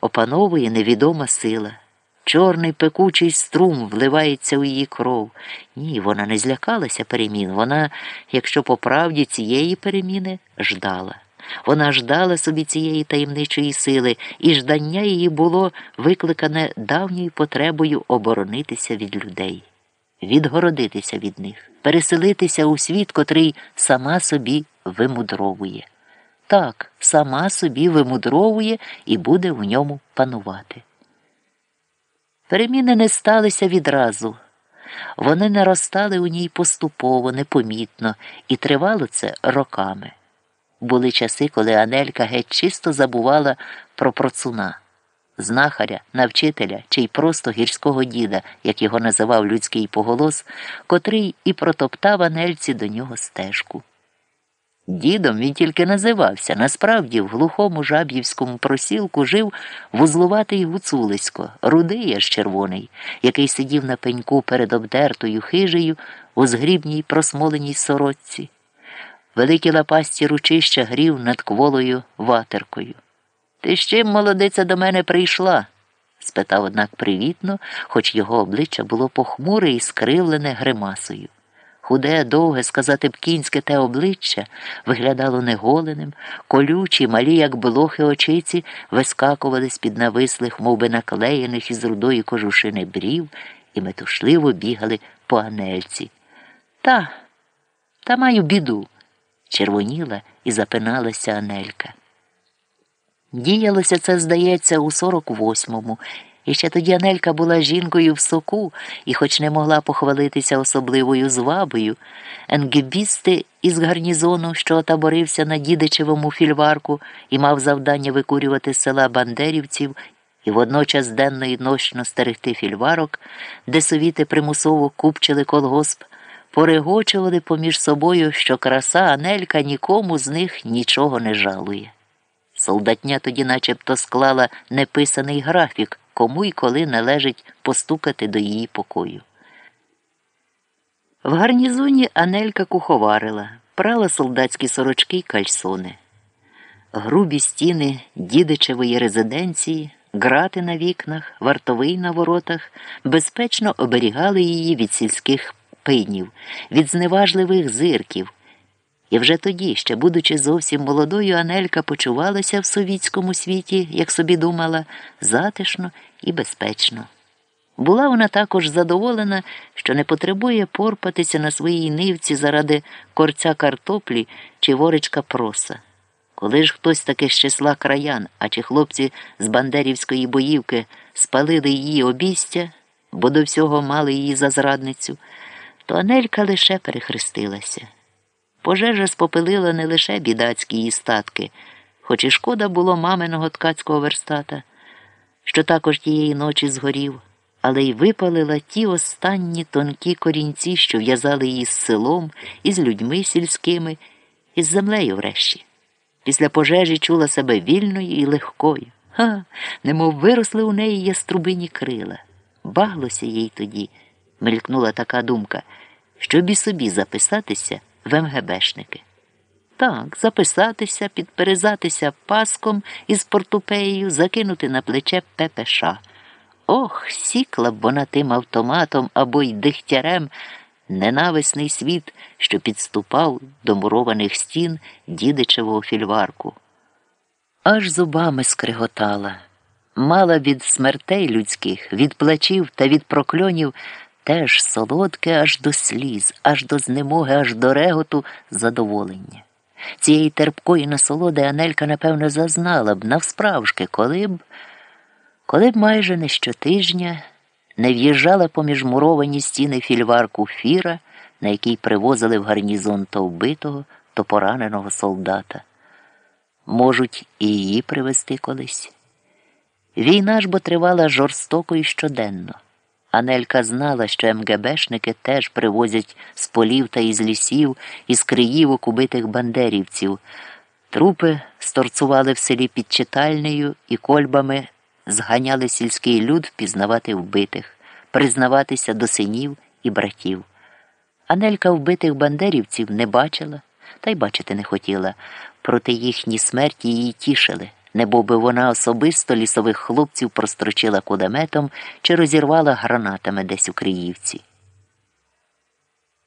опановує невідома сила. Чорний пекучий струм вливається у її кров. Ні, вона не злякалася перемін. Вона, якщо по правді цієї переміни, ждала. Вона ждала собі цієї таємничої сили, і ждання її було викликане давньою потребою оборонитися від людей, відгородитися від них, переселитися у світ, котрий сама собі вимудровує. Так, сама собі вимудровує і буде в ньому панувати. Переміни не сталися відразу. Вони наростали у ній поступово, непомітно, і тривало це роками. Були часи, коли Анелька геть чисто забувала про процуна, знахаря, навчителя чи й просто гірського діда, як його називав людський поголос, котрий і протоптав Анельці до нього стежку. Дідом він тільки називався. Насправді, в глухому жаб'ївському просілку жив вузлуватий гуцулисько, рудий аж червоний, який сидів на пеньку перед обдертою хижею у згрібній просмоленій сорочці. Великі лапасті ручища грів над кволою ватеркою. Ти з чим, молодиця, до мене прийшла? спитав, однак привітно, хоч його обличчя було похмуре і скривлене гримасою. Худе, довге, сказати б кінське те обличчя виглядало неголеним, колючі, малі, як блохи очиці, вискакували з під навислих, мов би наклеєних із рудої кожушини брів і метушливо бігали по анельці. Та, та маю біду, червоніла і запиналася Анелька. Діялося це, здається, у сорок восьмому. І ще тоді Анелька була жінкою в соку і, хоч не могла похвалитися особливою звабою, енгібісти із гарнізону, що отаборився на дідичевому фільварку і мав завдання викурювати з села бандерівців і водночас денно і нощно стерегти фільварок, де совіти примусово купчили колгосп, порегочували поміж собою, що краса Анелька нікому з них нічого не жалує. Солдатня тоді начебто склала неписаний графік, кому й коли належить постукати до її покою. В гарнізоні Анелька куховарила, прала солдатські сорочки й кальсони. Грубі стіни дідичевої резиденції, грати на вікнах, вартовий на воротах безпечно оберігали її від сільських пинів, від зневажливих зирків. І вже тоді, ще, будучи зовсім молодою, Анелька почувалася в совітському світі, як собі думала, затишно і безпечно. Була вона також задоволена, що не потребує порпатися на своїй нивці заради корця картоплі чи воречка проса. Коли ж хтось таки з числа краян, а чи хлопці з Бандерівської боївки спалили її обістя, бо до всього мали її за зрадницю, то Анелька лише перехрестилася. Пожежа спопилила не лише бідацькі її статки, хоч і шкода було маминого ткацького верстата, що також тієї ночі згорів, але й випалила ті останні тонкі корінці, що в'язали її з селом, із людьми сільськими, із землею врешті. Після пожежі чула себе вільною і легкою. Ха, немов виросли у неї яструбині крила. Баглося їй тоді, мелькнула така думка, щоб і собі записатися в МГБшники. Так, записатися, підперезатися паском із портупеєю, закинути на плече ППШ. Ох, сікла б вона тим автоматом або й дихтярем ненависний світ, що підступав до мурованих стін дідичевого фільварку. Аж зубами скриготала. Мала від смертей людських, від плачів та від прокльонів теж солодке аж до сліз, аж до знемоги, аж до реготу задоволення. Цієї терпкої насолоди Анелька, напевно, зазнала б навсправжки, коли б, коли б майже не щотижня не в'їжджала поміж муровані стіни фільварку фіра, на якій привозили в гарнізон то вбитого, то пораненого солдата. Можуть і її привезти колись. Війна ж бо тривала жорстоко і щоденно. Анелька знала, що МГБшники теж привозять з полів та із лісів, із криївок убитих бандерівців. Трупи сторцували в селі під читальнею і кольбами зганяли сільський люд пізнавати вбитих, признаватися до синів і братів. Анелька вбитих бандерівців не бачила та й бачити не хотіла, проте їхні смерті її тішили. Небо би вона особисто лісових хлопців прострочила кулеметом чи розірвала гранатами десь у Криївці.